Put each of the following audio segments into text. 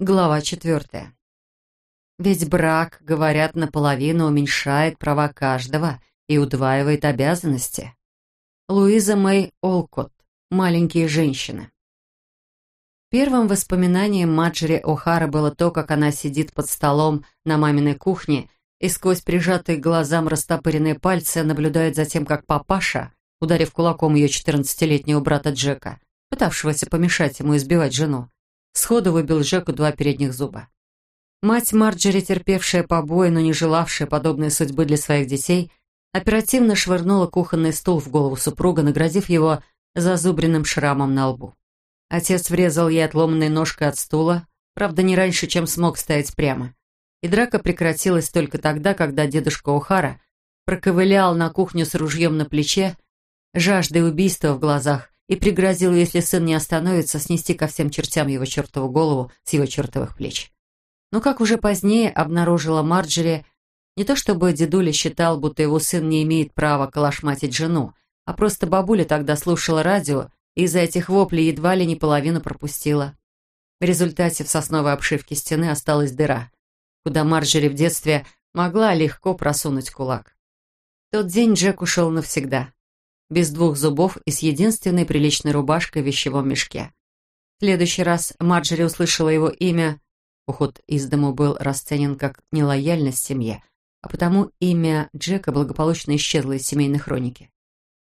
Глава четвертая. Ведь брак, говорят, наполовину уменьшает права каждого и удваивает обязанности. Луиза Мэй Олкот. Маленькие женщины. Первым воспоминанием Маджери О'Хара было то, как она сидит под столом на маминой кухне и сквозь прижатые к глазам растопыренные пальцы наблюдает за тем, как папаша, ударив кулаком ее 14-летнего брата Джека, пытавшегося помешать ему избивать жену, сходу выбил Джеку два передних зуба. Мать Марджери, терпевшая побои, но не желавшая подобной судьбы для своих детей, оперативно швырнула кухонный стул в голову супруга, наградив его зазубренным шрамом на лбу. Отец врезал ей отломанной ножкой от стула, правда, не раньше, чем смог стоять прямо. И драка прекратилась только тогда, когда дедушка Ухара проковылял на кухню с ружьем на плече, жаждой убийства в глазах, и пригрозил, если сын не остановится, снести ко всем чертям его чертову голову с его чертовых плеч. Но, как уже позднее обнаружила Марджери, не то чтобы дедуля считал, будто его сын не имеет права калашматить жену, а просто бабуля тогда слушала радио и из-за этих воплей едва ли не половину пропустила. В результате в сосновой обшивке стены осталась дыра, куда Марджери в детстве могла легко просунуть кулак. Тот день Джек ушел навсегда без двух зубов и с единственной приличной рубашкой в вещевом мешке. В следующий раз Марджери услышала его имя. Уход из дому был расценен как нелояльность семье, а потому имя Джека благополучно исчезло из семейной хроники.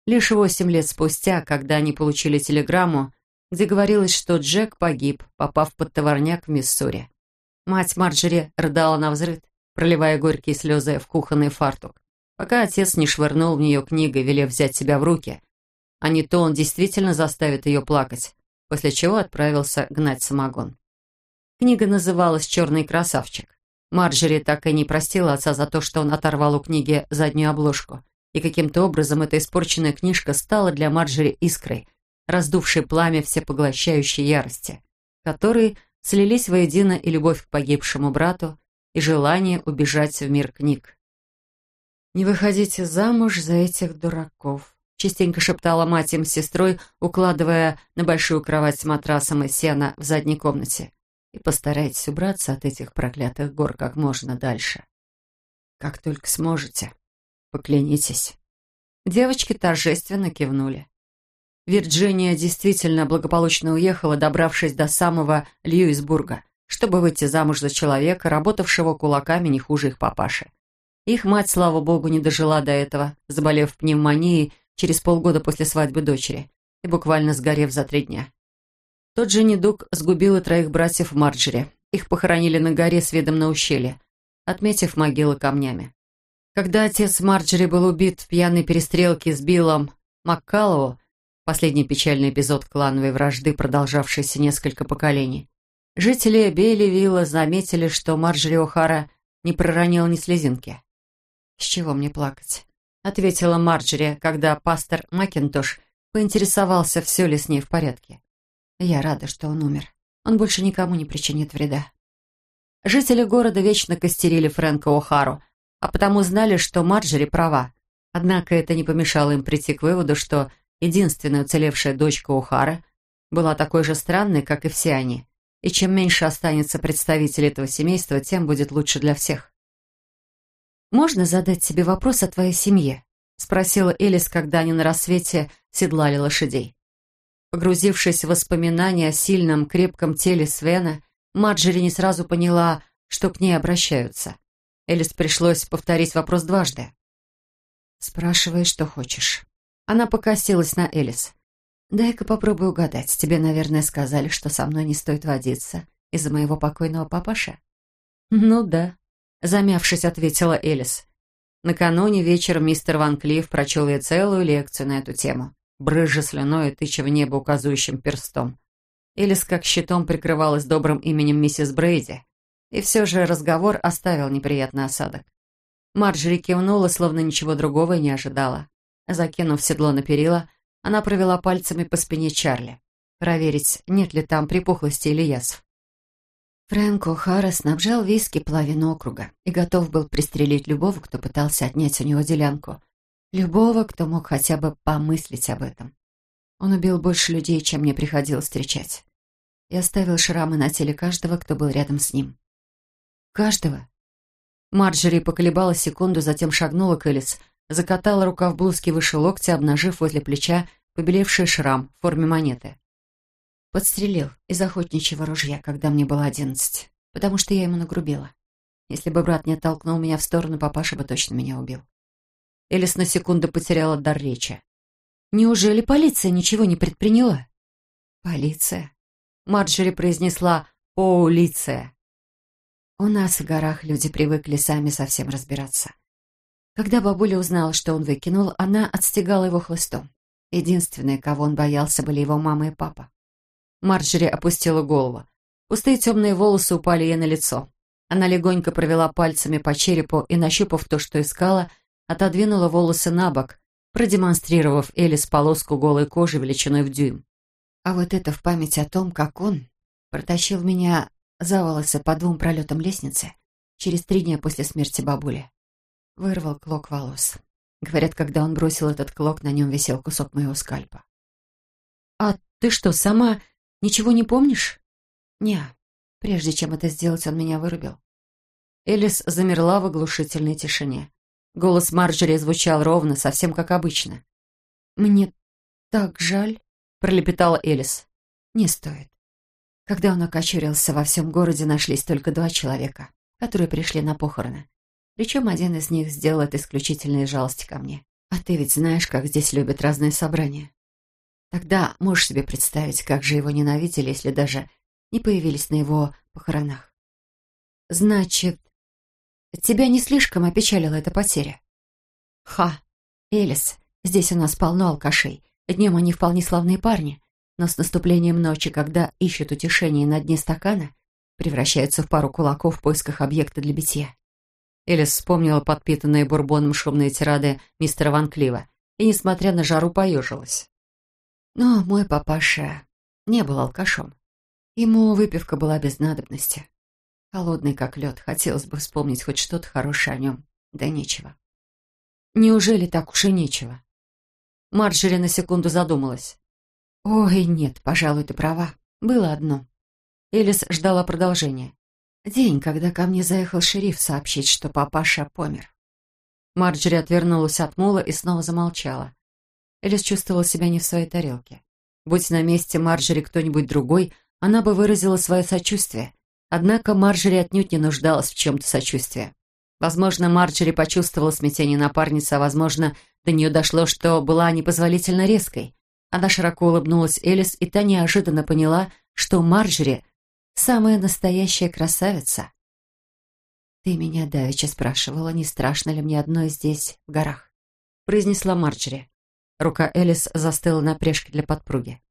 Лишь восемь лет спустя, когда они получили телеграмму, где говорилось, что Джек погиб, попав под товарняк в Миссури. Мать Марджери рыдала на взрыв, проливая горькие слезы в кухонный фартук пока отец не швырнул в нее книгой, велев взять себя в руки. А не то он действительно заставит ее плакать, после чего отправился гнать самогон. Книга называлась «Черный красавчик». Марджери так и не простила отца за то, что он оторвал у книги заднюю обложку, и каким-то образом эта испорченная книжка стала для Марджери искрой, раздувшей пламя всепоглощающей ярости, которой слились воедино и любовь к погибшему брату, и желание убежать в мир книг. «Не выходите замуж за этих дураков», — частенько шептала мать им с сестрой, укладывая на большую кровать с матрасом и сена в задней комнате. «И постарайтесь убраться от этих проклятых гор как можно дальше. Как только сможете. Поклянитесь». Девочки торжественно кивнули. Вирджиния действительно благополучно уехала, добравшись до самого Льюисбурга, чтобы выйти замуж за человека, работавшего кулаками не хуже их папаши. Их мать, слава богу, не дожила до этого, заболев пневмонией через полгода после свадьбы дочери и буквально сгорев за три дня. Тот же недуг сгубил и троих братьев Марджери. Их похоронили на горе с видом на ущелье, отметив могилы камнями. Когда отец Марджери был убит в пьяной перестрелке с Биллом Маккаллоу, последний печальный эпизод клановой вражды, продолжавшийся несколько поколений, жители Бейли-Вилла заметили, что Марджери О'Хара не проронила ни слезинки. «С чего мне плакать?» — ответила Марджери, когда пастор Макинтош поинтересовался, все ли с ней в порядке. «Я рада, что он умер. Он больше никому не причинит вреда». Жители города вечно костерили Фрэнка О'Хару, а потому знали, что Марджери права. Однако это не помешало им прийти к выводу, что единственная уцелевшая дочка О'Хара была такой же странной, как и все они, и чем меньше останется представителей этого семейства, тем будет лучше для всех. «Можно задать тебе вопрос о твоей семье?» — спросила Элис, когда они на рассвете седлали лошадей. Погрузившись в воспоминания о сильном, крепком теле Свена, Маджери не сразу поняла, что к ней обращаются. Элис пришлось повторить вопрос дважды. «Спрашивай, что хочешь». Она покосилась на Элис. «Дай-ка попробую угадать. Тебе, наверное, сказали, что со мной не стоит водиться из-за моего покойного папаша?» «Ну да», замявшись, ответила Элис. Накануне вечером мистер Ван Клифф прочел ей целую лекцию на эту тему, брызжа слюной и тыча в небо указующим перстом. Элис как щитом прикрывалась добрым именем миссис Брейди, и все же разговор оставил неприятный осадок. Марджери кивнула, словно ничего другого и не ожидала. Закинув седло на перила, она провела пальцами по спине Чарли. Проверить, нет ли там припухлости или язв. Фрэнк О'Хара снабжал виски половину округа и готов был пристрелить любого, кто пытался отнять у него делянку. Любого, кто мог хотя бы помыслить об этом. Он убил больше людей, чем мне приходилось встречать. и оставил шрамы на теле каждого, кто был рядом с ним. Каждого? Марджери поколебалась секунду, затем шагнула к Элис, закатала рукав блузки выше локтя, обнажив возле плеча побелевший шрам в форме монеты. Подстрелил из охотничьего ружья, когда мне было одиннадцать, потому что я ему нагрубила. Если бы брат не оттолкнул меня в сторону, папаша бы точно меня убил. Элис на секунду потеряла дар речи. «Неужели полиция ничего не предприняла?» «Полиция?» Марджери произнесла «полиция». У нас в горах люди привыкли сами совсем разбираться. Когда бабуля узнала, что он выкинул, она отстегала его хлыстом. Единственные, кого он боялся, были его мама и папа. Марджери опустила голову. Пустые темные волосы упали ей на лицо. Она легонько провела пальцами по черепу и, нащупав то, что искала, отодвинула волосы на бок, продемонстрировав Элис полоску голой кожи величиной в дюйм. А вот это в память о том, как он протащил меня за волосы по двум пролетам лестницы через три дня после смерти бабули. Вырвал клок волос. Говорят, когда он бросил этот клок, на нем висел кусок моего скальпа. «А ты что, сама ничего не помнишь?» «Не, прежде чем это сделать, он меня вырубил». Элис замерла в оглушительной тишине. Голос Марджери звучал ровно, совсем как обычно. «Мне так жаль», — пролепетала Элис. «Не стоит. Когда он окочурился, во всем городе нашлись только два человека, которые пришли на похороны. Причем один из них сделал это исключительно из жалости ко мне. А ты ведь знаешь, как здесь любят разные собрания. Тогда можешь себе представить, как же его ненавидели, если даже не появились на его похоронах. Значит, тебя не слишком опечалила эта потеря? Ха, Элис, здесь у нас полно алкашей. Днем они вполне славные парни, но с наступлением ночи, когда ищут утешение на дне стакана, превращаются в пару кулаков в поисках объекта для битья. Элис вспомнила подпитанные бурбоном шумные тирады мистера Ван Клива и, несмотря на жару, поежилась. Но мой папаша не был алкашом. Ему выпивка была без надобности. Холодный, как лед, хотелось бы вспомнить хоть что-то хорошее о нем. Да нечего. Неужели так уж и нечего? Марджери на секунду задумалась. «Ой, нет, пожалуй, ты права. Было одно». Элис ждала продолжения. День, когда ко мне заехал шериф сообщить, что папаша помер. Марджери отвернулась от мула и снова замолчала. Элис чувствовала себя не в своей тарелке. Будь на месте Марджери кто-нибудь другой, она бы выразила свое сочувствие. Однако Марджери отнюдь не нуждалась в чем-то сочувствии. Возможно, Марджери почувствовала смятение напарницы, а возможно, до нее дошло, что была непозволительно резкой. Она широко улыбнулась Элис, и та неожиданно поняла, что Марджери — самая настоящая красавица. «Ты меня давеча спрашивала, не страшно ли мне одной здесь, в горах?» — произнесла Марджери. Рука Элис застыла на прежке для подпруги.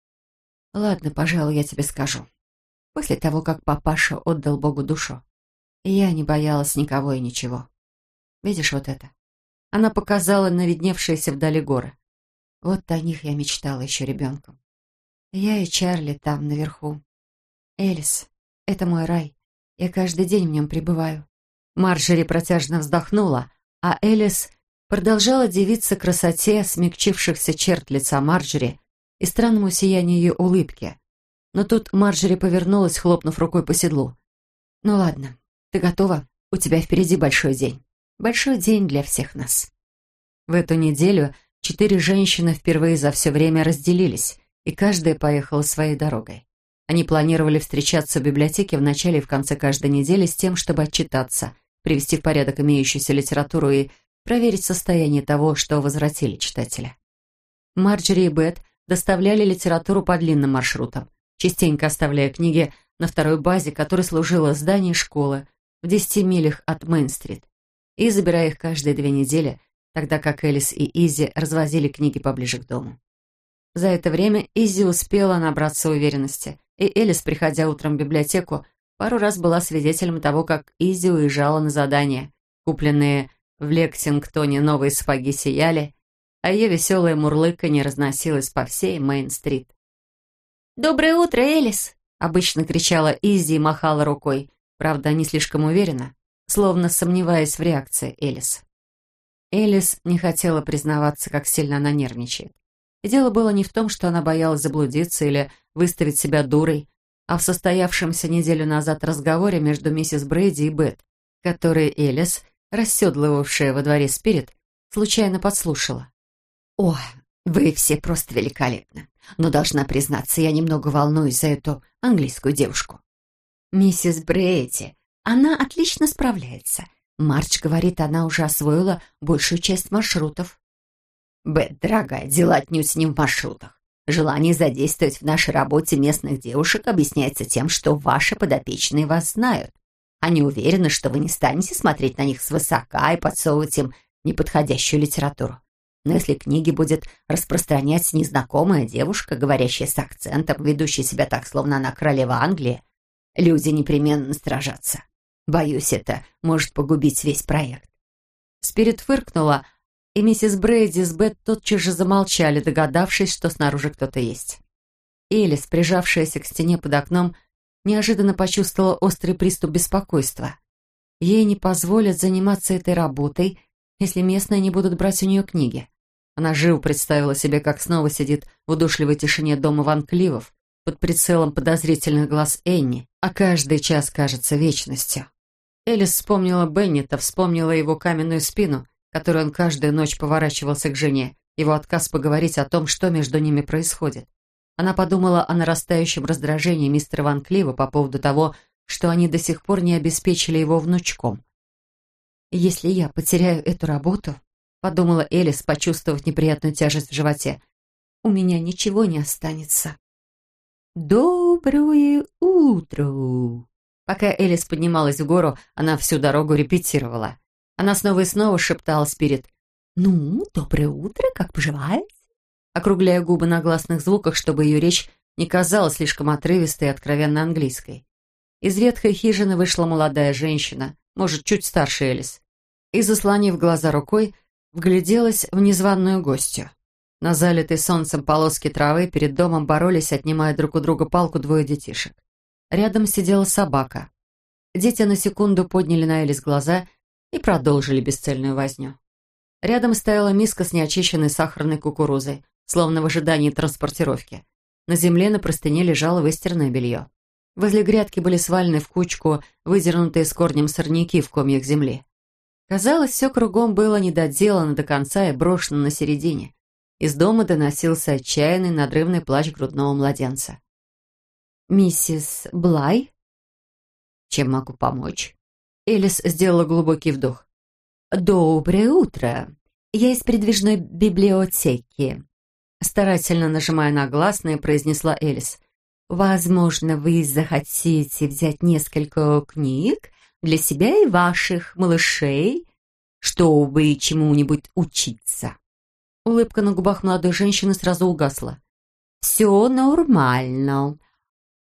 «Ладно, пожалуй, я тебе скажу. После того, как папаша отдал Богу душу, я не боялась никого и ничего. Видишь вот это?» Она показала на видневшиеся вдали горы. Вот о них я мечтала еще ребенком. Я и Чарли там, наверху. Элис, это мой рай. Я каждый день в нем пребываю. Марджери протяжно вздохнула, а Элис продолжала дивиться красоте смягчившихся черт лица Марджери и странному сиянию ее улыбки. Но тут Марджери повернулась, хлопнув рукой по седлу. «Ну ладно, ты готова? У тебя впереди большой день. Большой день для всех нас». В эту неделю Четыре женщины впервые за все время разделились, и каждая поехала своей дорогой. Они планировали встречаться в библиотеке в начале и в конце каждой недели с тем, чтобы отчитаться, привести в порядок имеющуюся литературу и проверить состояние того, что возвратили читателя. Марджери и Бет доставляли литературу по длинным маршрутам, частенько оставляя книги на второй базе, которой служило здание школы в десяти милях от Мейн-стрит, и забирая их каждые две недели – тогда как Элис и Изи развозили книги поближе к дому. За это время Изи успела набраться уверенности, и Элис, приходя утром в библиотеку, пару раз была свидетелем того, как Изи уезжала на задание. Купленные в Лексингтоне новые сапоги сияли, а ее веселое мурлыканье разносилось по всей Мейн-стрит. «Доброе утро, Элис!» — обычно кричала Изи и махала рукой, правда, не слишком уверенно, словно сомневаясь в реакции Элис. Элис не хотела признаваться, как сильно она нервничает. И дело было не в том, что она боялась заблудиться или выставить себя дурой. а в состоявшемся неделю назад разговоре между миссис Брейди и Бет, который Элис, расседлывавшая во дворе Спирит, случайно подслушала. «О, вы все просто великолепны, но должна признаться, я немного волнуюсь за эту английскую девушку». «Миссис Брейди, она отлично справляется. Марч говорит, она уже освоила большую часть маршрутов». «Бет, дорогая, дела отнюдь не в маршрутах. Желание задействовать в нашей работе местных девушек объясняется тем, что ваши подопечные вас знают. Они уверены, что вы не станете смотреть на них свысока и подсовывать им неподходящую литературу. Но если книги будет распространять незнакомая девушка, говорящая с акцентом, ведущая себя так, словно она королева Англии, люди непременно насторожатся. Боюсь, это может погубить весь проект. Спирит фыркнула, и миссис Брейди с Бет тотчас же замолчали, догадавшись, что снаружи кто-то есть. Элис, прижавшаяся к стене под окном, неожиданно почувствовала острый приступ беспокойства. Ей не позволят заниматься этой работой, если местные не будут брать у нее книги. Она живо представила себе, как снова сидит в удушливой тишине дома Ван Кливов под прицелом подозрительных глаз Энни, а каждый час кажется вечностью. Элис вспомнила Беннета, вспомнила его каменную спину, которой он каждую ночь поворачивался к жене, его отказ поговорить о том, что между ними происходит. Она подумала о нарастающем раздражении мистера Ван Клива по поводу того, что они до сих пор не обеспечили его внучком. «Если я потеряю эту работу», — подумала Элис, почувствовав неприятную тяжесть в животе, «у меня ничего не останется». «Доброе утро!» Пока Элис поднималась в гору, она всю дорогу репетировала. Она снова и снова шептала Спирит. «Ну, доброе утро, как поживаете?» Округляя губы на гласных звуках, чтобы ее речь не казалась слишком отрывистой и откровенно английской. Из ветхой хижины вышла молодая женщина, может, чуть старше Элис, и, заслонив глаза рукой, вгляделась в незваную гостью. На залитой солнцем полоски травы перед домом боролись, отнимая друг у друга палку двое детишек. Рядом сидела собака. Дети на секунду подняли на Элис глаза и продолжили бесцельную возню. Рядом стояла миска с неочищенной сахарной кукурузой, словно в ожидании транспортировки. На земле на простыне лежало выстиранное белье. Возле грядки были свалены в кучку выдернутые с корнем сорняки в комьях земли. Казалось, все кругом было недоделано до конца и брошено на середине. Из дома доносился отчаянный, надрывный плач грудного младенца. «Миссис Блай?» «Чем могу помочь?» Элис сделала глубокий вдох. «Доброе утро. Я из передвижной библиотеки», старательно нажимая на гласные, произнесла Элис. «Возможно, вы захотите взять несколько книг для себя и ваших малышей, чтобы чему-нибудь учиться». Улыбка на губах молодой женщины сразу угасла. «Все нормально.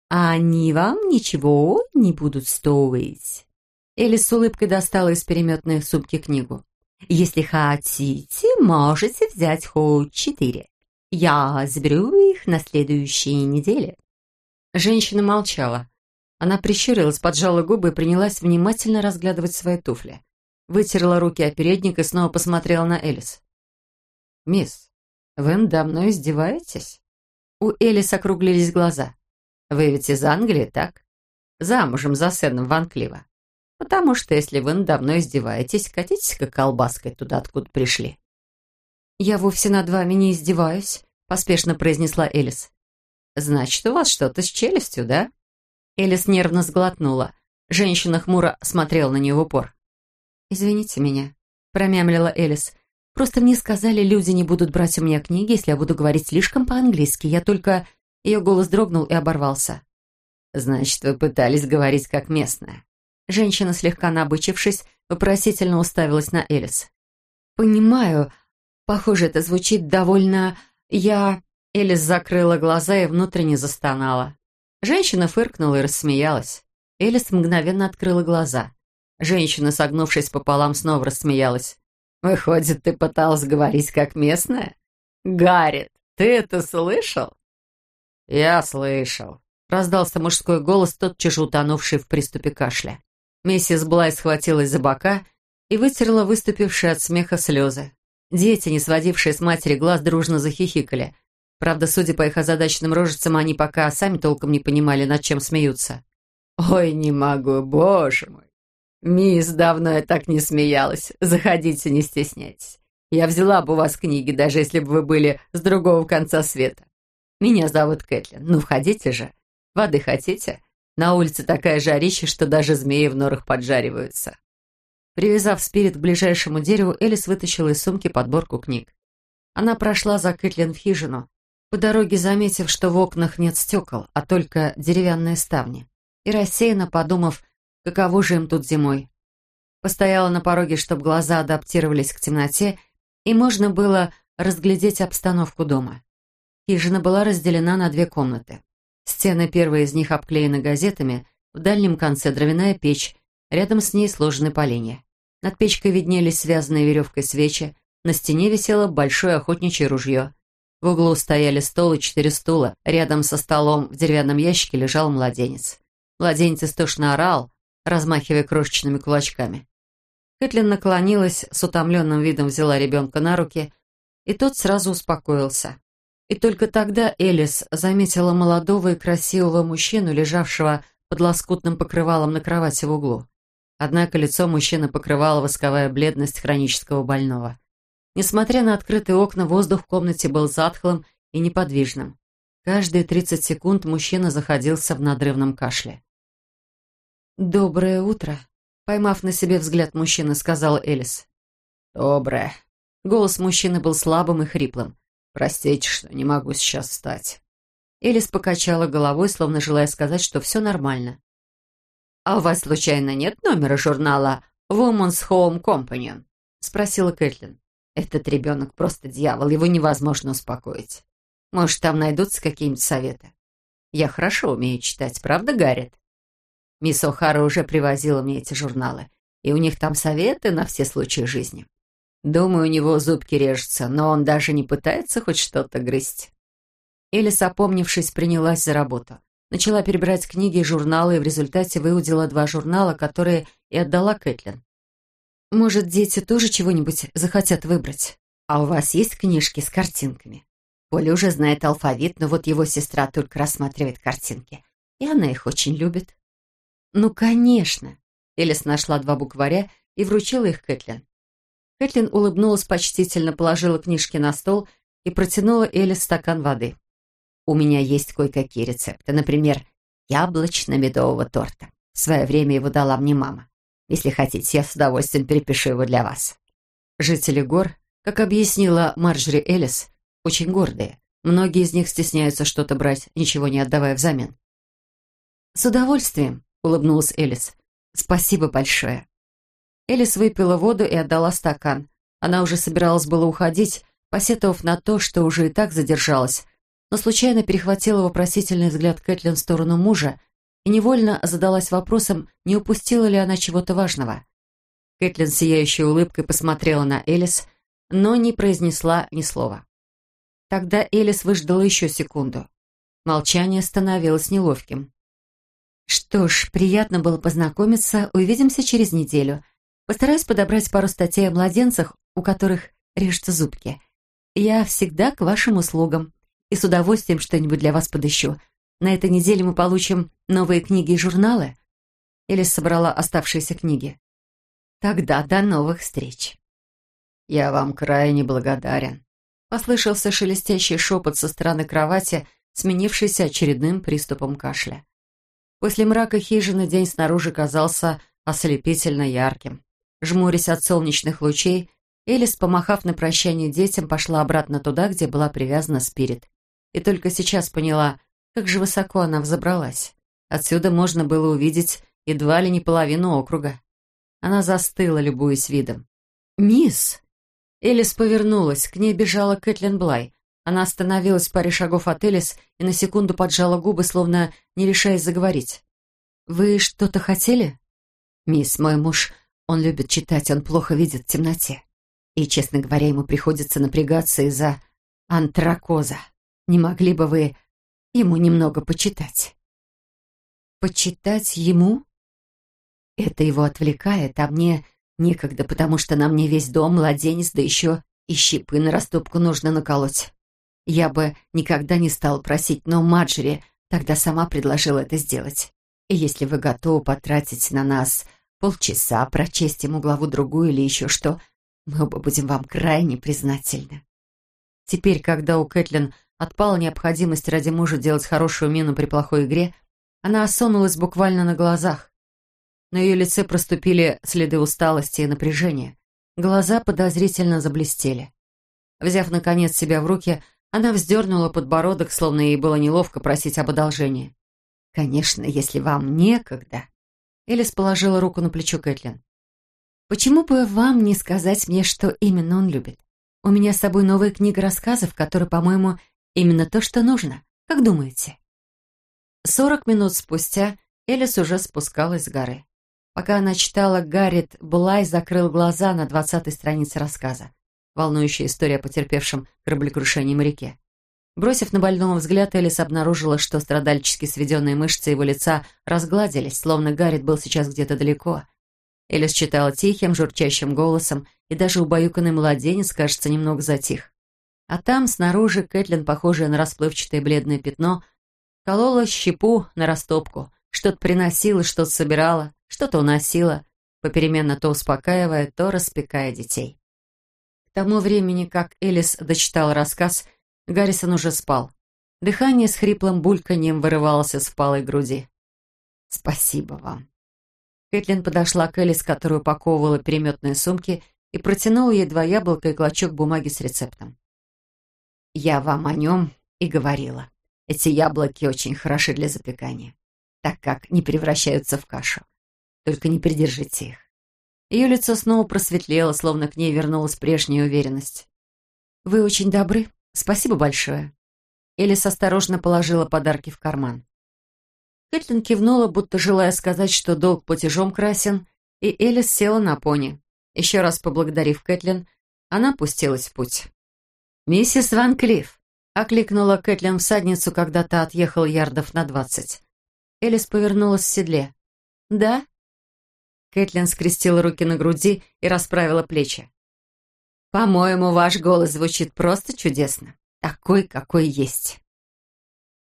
Они вам ничего не будут стоить». Элис с улыбкой достала из переметной сумки книгу. «Если хотите, можете взять хоть четыре. Я заберу их на следующей неделе». Женщина молчала. Она прищурилась, поджала губы и принялась внимательно разглядывать свои туфли. Вытерла руки о передник и снова посмотрела на Элис. «Мисс, вы надо мной издеваетесь?» У Элис округлились глаза. «Вы ведь из Англии, так? Замужем за сыном Ван Клива. Потому что если вы надо мной издеваетесь, катитесь-ка колбаской туда, откуда пришли». «Я вовсе над вами не издеваюсь», — поспешно произнесла Элис. «Значит, у вас что-то с челюстью, да?» Элис нервно сглотнула. Женщина хмуро смотрела на нее в упор. «Извините меня», — промямлила Элис. «Просто мне сказали, люди не будут брать у меня книги, если я буду говорить слишком по-английски. Я только...» Ее голос дрогнул и оборвался. «Значит, вы пытались говорить как местная?» Женщина, слегка набычившись, вопросительно уставилась на Элис. «Понимаю. Похоже, это звучит довольно... Я...» Элис закрыла глаза и внутренне застонала. Женщина фыркнула и рассмеялась. Элис мгновенно открыла глаза. Женщина, согнувшись пополам, снова рассмеялась. «Выходит, ты пыталась говорить как местная? Гаррит, ты это слышал?» «Я слышал», — раздался мужской голос, тотчас же утонувший в приступе кашля. Миссис Блай схватилась за бока и вытерла выступившие от смеха слезы. Дети, не сводившие с матери глаз, дружно захихикали. Правда, судя по их озадаченным рожицам, они пока сами толком не понимали, над чем смеются. «Ой, не могу, боже мой! Мисс, давно я так не смеялась. Заходите, не стесняйтесь. Я взяла бы у вас книги, даже если бы вы были с другого конца света. Меня зовут Кэтлин. Ну, входите же. Воды хотите? На улице такая жарища, что даже змеи в норах поджариваются». Привязав спирит к ближайшему дереву, Элис вытащила из сумки подборку книг. Она прошла за Кэтлин в хижину, по дороге заметив, что в окнах нет стекол, а только деревянные ставни, и рассеянно подумав, каково же им тут зимой. Постояла на пороге, чтобы глаза адаптировались к темноте, и можно было разглядеть обстановку дома. Хижина была разделена на две комнаты. Стены первой из них обклеены газетами, в дальнем конце дровяная печь, рядом с ней сложены поленья. Над печкой виднелись связанные веревкой свечи, на стене висело большое охотничье ружье. В углу стояли стол и четыре стула. Рядом со столом в деревянном ящике лежал младенец. Младенец истошно орал, размахивая крошечными кулачками. Кэтлин наклонилась, с утомленным видом взяла ребенка на руки, и тот сразу успокоился. И только тогда Элис заметила молодого и красивого мужчину, лежавшего под лоскутным покрывалом на кровати в углу. Однако лицо мужчины покрывала восковая бледность хронического больного. Несмотря на открытые окна, воздух в комнате был затхлым и неподвижным. Каждые 30 секунд мужчина заходился в надрывном кашле. «Доброе утро», — поймав на себе взгляд мужчины, сказала Элис. «Доброе». Голос мужчины был слабым и хриплым. «Простите, что не могу сейчас встать». Элис покачала головой, словно желая сказать, что все нормально. «А у вас, случайно, нет номера журнала Woman's Home Companion?» — спросила Кэтлин. Этот ребенок просто дьявол, его невозможно успокоить. Может, там найдутся какие-нибудь советы? Я хорошо умею читать, правда, Гаррет? Мисс О'Хара уже привозила мне эти журналы, и у них там советы на все случаи жизни. Думаю, у него зубки режутся, но он даже не пытается хоть что-то грызть. Элис, опомнившись, принялась за работу. Начала перебирать книги и журналы, и в результате выудила два журнала, которые и отдала Кэтлин. Может, дети тоже чего-нибудь захотят выбрать? А у вас есть книжки с картинками? Поля уже знает алфавит, но вот его сестра только рассматривает картинки. И она их очень любит. Ну, конечно. Элис нашла два букваря и вручила их Кэтлин. Кэтлин улыбнулась почтительно, положила книжки на стол и протянула Элис стакан воды. «У меня есть кое-какие рецепты. Например, яблочно-медового торта. В свое время его дала мне мама. Если хотите, я с удовольствием перепишу его для вас. Жители гор, как объяснила Марджери Эллис, очень гордые. Многие из них стесняются что-то брать, ничего не отдавая взамен. «С удовольствием», — улыбнулась Элис. «Спасибо большое». Элис выпила воду и отдала стакан. Она уже собиралась было уходить, посетовав на то, что уже и так задержалась, но случайно перехватила вопросительный взгляд Кэтлин в сторону мужа и невольно задалась вопросом, не упустила ли она чего-то важного. Кэтлин сияющей улыбкой посмотрела на Элис, но не произнесла ни слова. Тогда Элис выждала еще секунду. Молчание становилось неловким. «Что ж, приятно было познакомиться. Увидимся через неделю. Постараюсь подобрать пару статей о младенцах, у которых режутся зубки. Я всегда к вашим услугам и с удовольствием что-нибудь для вас подыщу. На этой неделе мы получим новые книги и журналы. Элис собрала оставшиеся книги. Тогда до новых встреч. Я вам крайне благодарен. Послышался шелестящий шепот со стороны кровати, сменившийся очередным приступом кашля. После мрака хижины день снаружи казался ослепительно ярким. Жмурясь от солнечных лучей, Элис, помахав на прощание детям, пошла обратно туда, где была привязана Спирит. И только сейчас поняла, как же высоко она взобралась. Отсюда можно было увидеть едва ли не половину округа. Она застыла, любуясь видом. «Мисс!» Элис повернулась, к ней бежала Кэтлин Блай. Она остановилась в паре шагов от Элис и на секунду поджала губы, словно не решаясь заговорить. «Вы что-то хотели?» «Мисс, мой муж, он любит читать, он плохо видит в темноте. И, честно говоря, ему приходится напрягаться из-за антракоза. Не могли бы вы ему немного почитать. Почитать ему? Это его отвлекает, а мне некогда, потому что на мне весь дом, младенец, да еще и щипы на растопку нужно наколоть. Я бы никогда не стал просить, но Маджери тогда сама предложила это сделать. И если вы готовы потратить на нас полчаса, прочесть ему главу другую или еще что, мы оба будем вам крайне признательны. Теперь, когда у Кэтлин отпала необходимость ради мужа делать хорошую мину при плохой игре, она осунулась буквально на глазах. На ее лице проступили следы усталости и напряжения. Глаза подозрительно заблестели. Взяв, наконец, себя в руки, она вздернула подбородок, словно ей было неловко просить об одолжении. «Конечно, если вам некогда...» Элис положила руку на плечо Кэтлин. «Почему бы вам не сказать мне, что именно он любит? У меня с собой новая книга рассказов, которая, по-моему, именно то, что нужно. Как думаете?» Сорок минут спустя Элис уже спускалась с горы. Пока она читала, Гаррит Блай закрыл глаза на двадцатой странице рассказа. Волнующая история о потерпевшем кораблекрушении моряке. Бросив на больного взгляд, Элис обнаружила, что страдальчески сведенные мышцы его лица разгладились, словно Гаррит был сейчас где-то далеко. Элис читала тихим, журчащим голосом, и даже убаюканный младенец, кажется, немного затих. А там, снаружи, Кэтлин, похожая на расплывчатое бледное пятно, колола щепу на растопку, что-то приносила, что-то собирала, что-то уносила, попеременно то успокаивая, то распекая детей. К тому времени, как Элис дочитала рассказ, Гаррисон уже спал. Дыхание с хриплым бульканьем вырывалось из впалой груди. «Спасибо вам». Кэтлин подошла к Элис, которую упаковывала переметные сумки, и протянула ей два яблока и клочок бумаги с рецептом. «Я вам о нем и говорила. Эти яблоки очень хороши для запекания, так как не превращаются в кашу. Только не придержите их». Ее лицо снова просветлело, словно к ней вернулась прежняя уверенность. «Вы очень добры», «Спасибо большое». Элис осторожно положила подарки в карман. Кэтлин кивнула, будто желая сказать, что долг платежом красен, и Элис села на пони. Еще раз поблагодарив Кэтлин, она пустилась в путь. «Миссис Ван Клифф!» — окликнула Кэтлин всадницу, когда та отъехал ярдов на двадцать. Элис повернулась в седле. «Да?» Кэтлин скрестила руки на груди и расправила плечи. По-моему, ваш голос звучит просто чудесно. Такой, какой есть.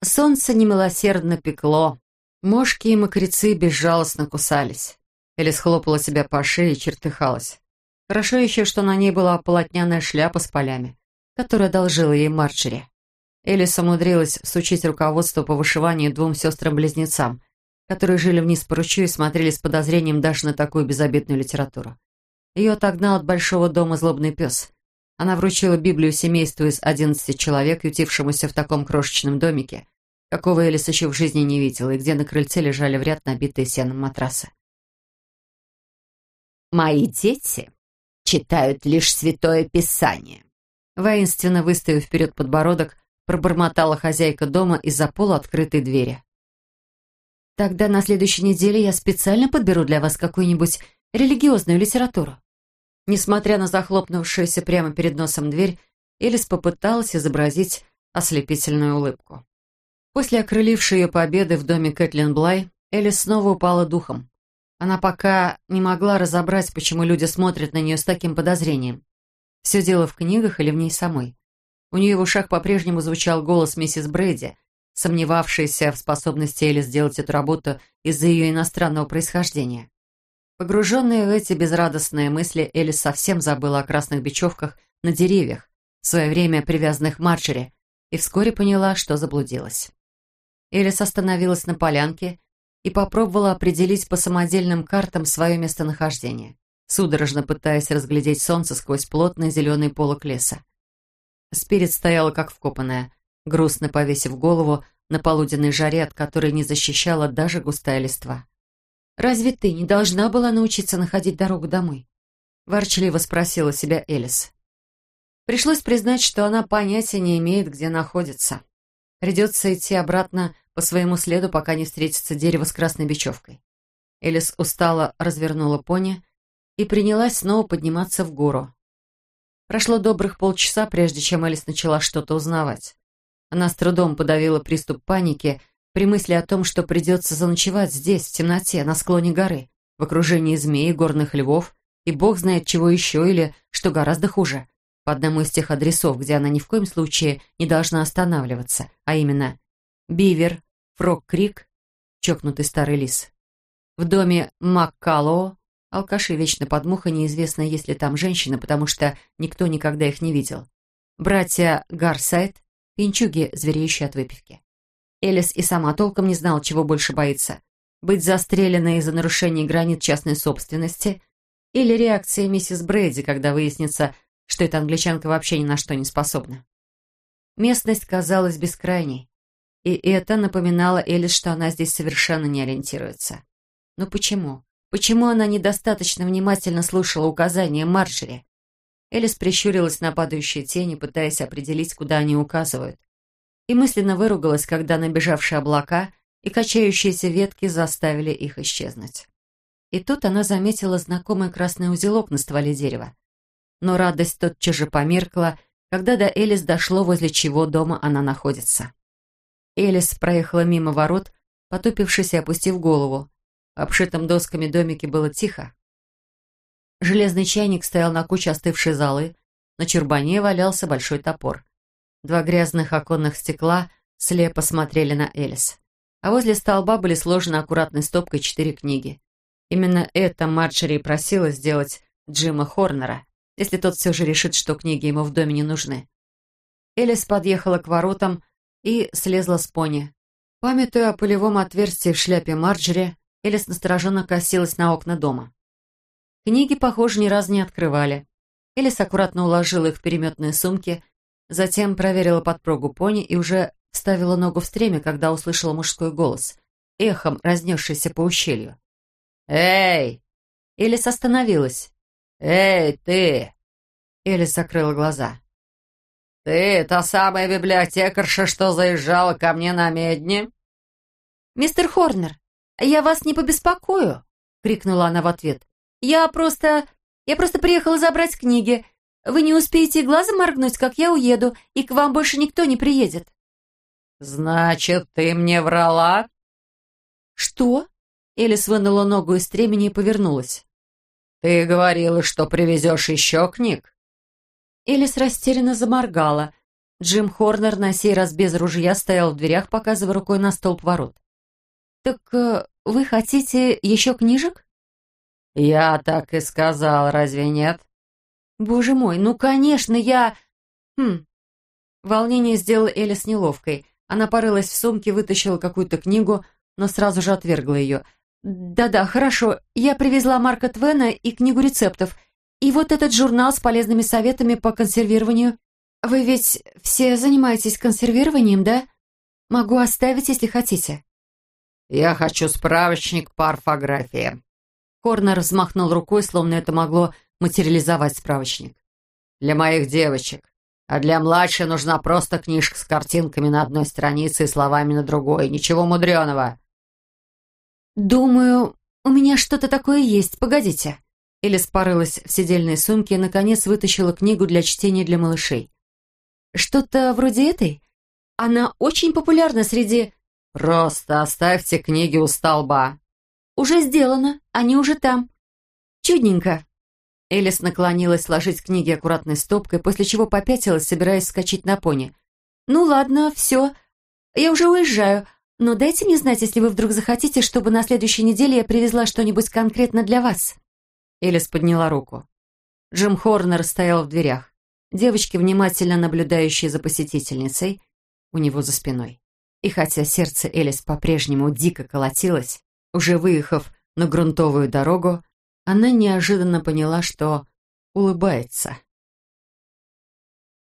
Солнце немилосердно пекло. Мошки и мокрецы безжалостно кусались. Элис хлопала себя по шее и чертыхалась. Хорошо еще, что на ней была полотняная шляпа с полями, которую одолжила ей Марджери. Элис умудрилась сучить руководство по вышиванию двум сестрам-близнецам, которые жили вниз по ручью и смотрели с подозрением даже на такую безобидную литературу. Ее отогнал от большого дома злобный пес. Она вручила Библию семейству из одиннадцати человек, ютившемуся в таком крошечном домике, какого Элис еще в жизни не видела, и где на крыльце лежали в ряд набитые сеном матрасы. «Мои дети читают лишь Святое Писание», воинственно выставив вперед подбородок, пробормотала хозяйка дома из-за полуоткрытой двери. «Тогда на следующей неделе я специально подберу для вас какую-нибудь религиозную литературу. Несмотря на захлопнувшуюся прямо перед носом дверь, Элис попыталась изобразить ослепительную улыбку. После окрылившей ее победы в доме Кэтлин Блай, Элис снова упала духом. Она пока не могла разобрать, почему люди смотрят на нее с таким подозрением. Все дело в книгах или в ней самой. У нее в ушах по-прежнему звучал голос миссис Брэди, сомневавшейся в способности Элис сделать эту работу из-за ее иностранного происхождения. Погруженная в эти безрадостные мысли, Элис совсем забыла о красных бечевках на деревьях, в свое время привязанных Марджери, и вскоре поняла, что заблудилась. Элис остановилась на полянке и попробовала определить по самодельным картам свое местонахождение, судорожно пытаясь разглядеть солнце сквозь плотный зеленый полок леса. Спирит стояла как вкопанная, грустно повесив голову на полуденной жаре, от которой не защищала даже густая листва. «Разве ты не должна была научиться находить дорогу домой?» Ворчливо спросила себя Элис. Пришлось признать, что она понятия не имеет, где находится. Придется идти обратно по своему следу, пока не встретится дерево с красной бечевкой. Элис устало развернула пони и принялась снова подниматься в гору. Прошло добрых полчаса, прежде чем Элис начала что-то узнавать. Она с трудом подавила приступ паники при мысли о том, что придется заночевать здесь, в темноте, на склоне горы, в окружении змей, горных львов и бог знает чего еще, или, что гораздо хуже, по одному из тех адресов, где она ни в коем случае не должна останавливаться, а именно Бивер, Фрог-Крик, чокнутый старый лис. В доме Маккалоо алкаши вечно под мухой, неизвестно, есть ли там женщина, потому что никто никогда их не видел. Братья Гарсайт, пинчуги, звереющие от выпивки. Элис и сама толком не знала, чего больше боится. Быть застреленной из-за нарушения границ частной собственности или реакции миссис Брэди, когда выяснится, что эта англичанка вообще ни на что не способна. Местность казалась бескрайней, и это напоминало Элис, что она здесь совершенно не ориентируется. Но почему? Почему она недостаточно внимательно слушала указания Марджери? Элис прищурилась на падающие тени, пытаясь определить, куда они указывают. И мысленно выругалась, когда набежавшие облака и качающиеся ветки заставили их исчезнуть. И тут она заметила знакомый красный узелок на стволе дерева но радость тотчас же померкла, когда до Элис дошло, возле чего дома она находится. Элис проехала мимо ворот, потупившись и опустив голову. Обшитом досками домике было тихо. Железный чайник стоял на куче остывшей золы, на чурбане валялся большой топор. Два грязных оконных стекла слепо смотрели на Элис. А возле столба были сложены аккуратной стопкой четыре книги. Именно это Марджери просила сделать Джима Хорнера, если тот все же решит, что книги ему в доме не нужны. Элис подъехала к воротам и слезла с пони. Памятуя о пулевом отверстии в шляпе Марджери, Элис настороженно косилась на окна дома. Книги, похоже, ни разу не открывали. Элис аккуратно уложила их в переметные сумки, затем проверила подпругу пони и уже вставила ногу в стремя, когда услышала мужской голос, эхом разнесшийся по ущелью. «Эй!» Элис остановилась. «Эй, ты!» Элис закрыла глаза. «Ты та самая библиотекарша, что заезжала ко мне на медне?» «Мистер Хорнер, я вас не побеспокою!» — крикнула она в ответ. «Я просто... я просто приехала забрать книги. Вы не успеете глазом моргнуть, как я уеду, и к вам больше никто не приедет». «Значит, ты мне врала?» «Что?» Элис вынула ногу из стремени и повернулась. «Ты говорила, что привезешь еще книг?» Элис растерянно заморгала. Джим Хорнер на сей раз без ружья стоял в дверях, показывая рукой на столб ворот. «Так э, вы хотите еще книжек?» «Я так и сказал, разве нет?» «Боже мой, ну, конечно, я...» «Хм...» Волнение сделало Элис неловкой. Она порылась в сумке, вытащила какую-то книгу, но сразу же отвергла ее – «Да-да, хорошо. Я привезла Марка Твена и книгу рецептов. И вот этот журнал с полезными советами по консервированию. Вы ведь все занимаетесь консервированием, да? Могу оставить, если хотите». «Я хочу справочник по орфографии». Корнер взмахнул рукой, словно это могло материализовать справочник. «Для моих девочек. А для младшей нужна просто книжка с картинками на одной странице и словами на другой. Ничего мудреного. «Думаю, у меня что-то такое есть. Погодите». Элис порылась в сидельной сумке и, наконец, вытащила книгу для чтения для малышей. «Что-то вроде этой? Она очень популярна среди...» «Просто оставьте книги у столба». «Уже сделано. Они уже там». «Чудненько». Элис наклонилась сложить книги аккуратной стопкой, после чего попятилась, собираясь скачать на пони. «Ну ладно, все. Я уже уезжаю. Но дайте мне знать, если вы вдруг захотите, чтобы на следующей неделе я привезла что-нибудь конкретно для вас». Элис подняла руку. Джим Хорнер стоял в дверях. Девочки, внимательно наблюдающие за посетительницей, у него за спиной. И хотя сердце Элис по-прежнему дико колотилось, уже выехав на грунтовую дорогу, она неожиданно поняла, что улыбается.